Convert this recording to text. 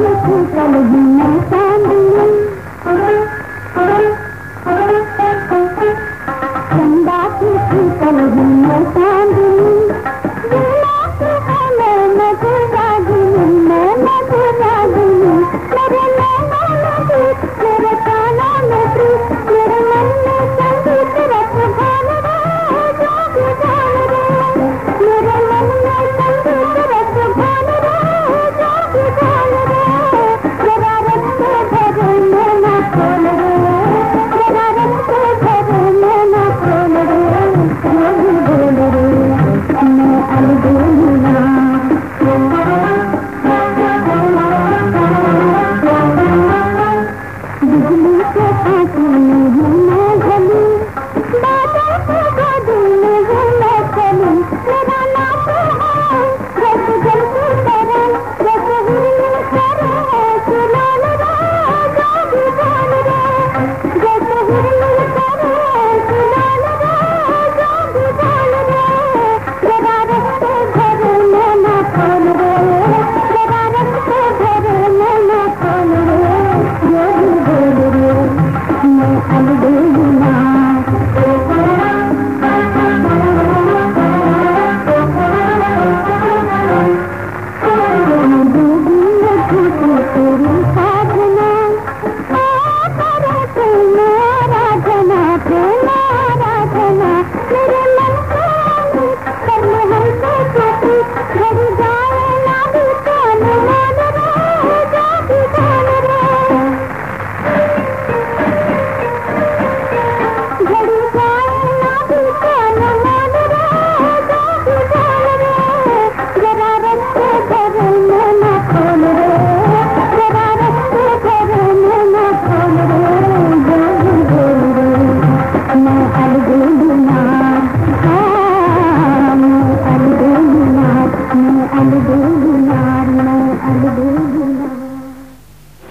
चंदा कल ही मैं